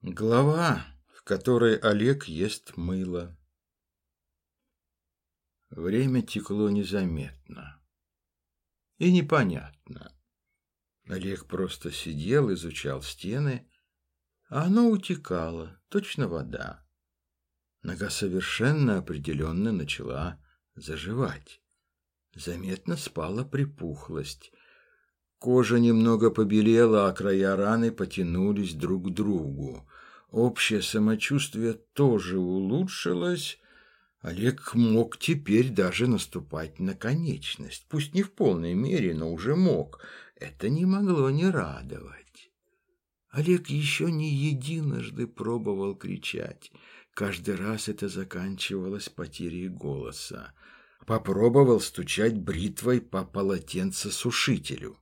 Глава, в которой Олег ест мыло. Время текло незаметно. И непонятно. Олег просто сидел, изучал стены, а оно утекало, точно вода. Нога совершенно определенно начала заживать. Заметно спала припухлость. Кожа немного побелела, а края раны потянулись друг к другу. Общее самочувствие тоже улучшилось. Олег мог теперь даже наступать на конечность. Пусть не в полной мере, но уже мог. Это не могло не радовать. Олег еще не единожды пробовал кричать. Каждый раз это заканчивалось потерей голоса. Попробовал стучать бритвой по полотенцесушителю.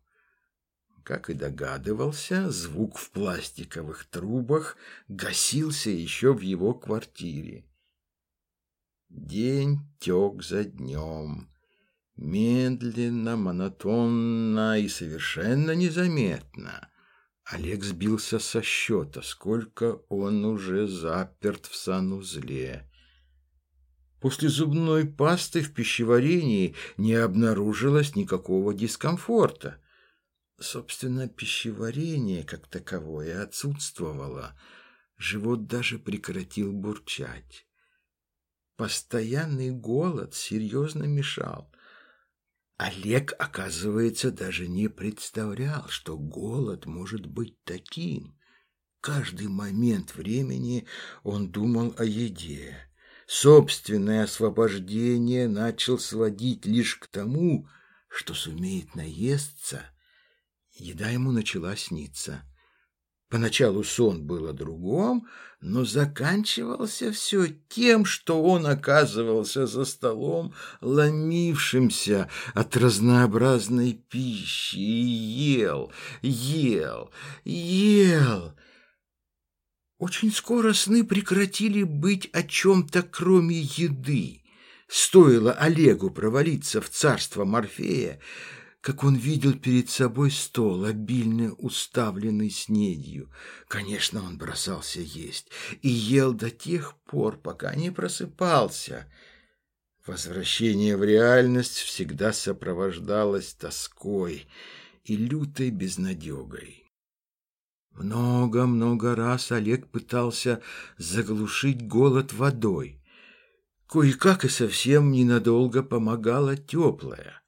Как и догадывался, звук в пластиковых трубах гасился еще в его квартире. День тек за днем. Медленно, монотонно и совершенно незаметно. Олег сбился со счета, сколько он уже заперт в санузле. После зубной пасты в пищеварении не обнаружилось никакого дискомфорта. Собственно, пищеварение как таковое отсутствовало. Живот даже прекратил бурчать. Постоянный голод серьезно мешал. Олег, оказывается, даже не представлял, что голод может быть таким. Каждый момент времени он думал о еде. Собственное освобождение начал сводить лишь к тому, что сумеет наесться – Еда ему начала сниться. Поначалу сон был о другом, но заканчивался все тем, что он оказывался за столом, ломившимся от разнообразной пищи, и ел, ел, ел. Очень скоро сны прекратили быть о чем-то, кроме еды. Стоило Олегу провалиться в царство Морфея, как он видел перед собой стол, обильно уставленный снедью. Конечно, он бросался есть и ел до тех пор, пока не просыпался. Возвращение в реальность всегда сопровождалось тоской и лютой безнадегой. Много-много раз Олег пытался заглушить голод водой. Кое-как и совсем ненадолго помогала теплая.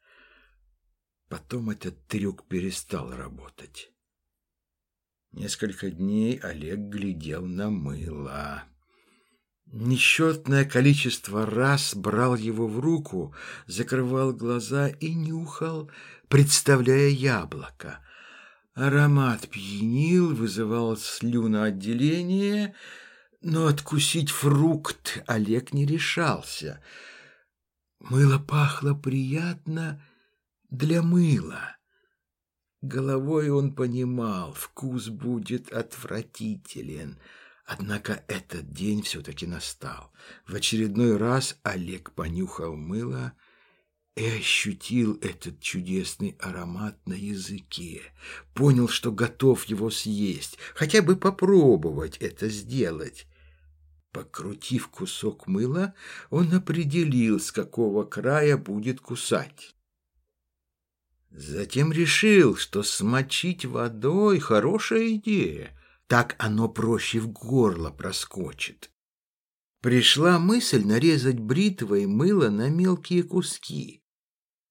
Потом этот трюк перестал работать. Несколько дней Олег глядел на мыло. Несчетное количество раз брал его в руку, закрывал глаза и нюхал, представляя яблоко. Аромат пьянил, вызывал слюноотделение, но откусить фрукт Олег не решался. Мыло пахло приятно для мыла. Головой он понимал, вкус будет отвратителен. Однако этот день все-таки настал. В очередной раз Олег понюхал мыло и ощутил этот чудесный аромат на языке. Понял, что готов его съесть, хотя бы попробовать это сделать. Покрутив кусок мыла, он определил, с какого края будет кусать. Затем решил, что смочить водой – хорошая идея. Так оно проще в горло проскочит. Пришла мысль нарезать бритвой мыло на мелкие куски.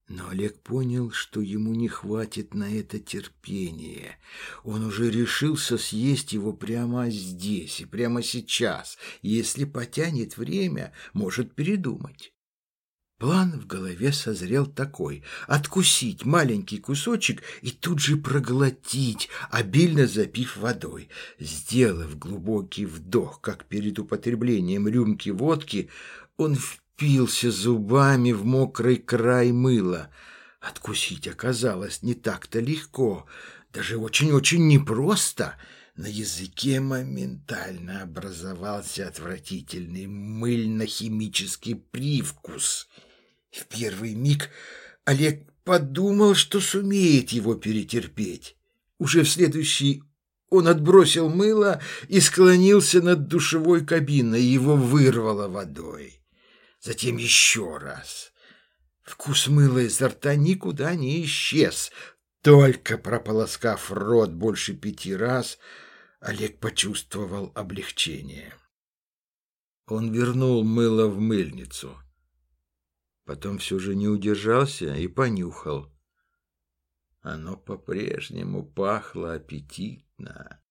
Но Олег понял, что ему не хватит на это терпения. Он уже решился съесть его прямо здесь и прямо сейчас. Если потянет время, может передумать. План в голове созрел такой – откусить маленький кусочек и тут же проглотить, обильно запив водой. Сделав глубокий вдох, как перед употреблением рюмки водки, он впился зубами в мокрый край мыла. Откусить оказалось не так-то легко, даже очень-очень непросто – на языке моментально образовался отвратительный мыльно-химический привкус – в первый миг Олег подумал, что сумеет его перетерпеть. Уже в следующий Он отбросил мыло и склонился над душевой кабиной, его вырвало водой. Затем еще раз. Вкус мыла изо рта никуда не исчез. Только прополоскав рот больше пяти раз, Олег почувствовал облегчение. Он вернул мыло в мыльницу. Потом все же не удержался и понюхал. Оно по-прежнему пахло аппетитно.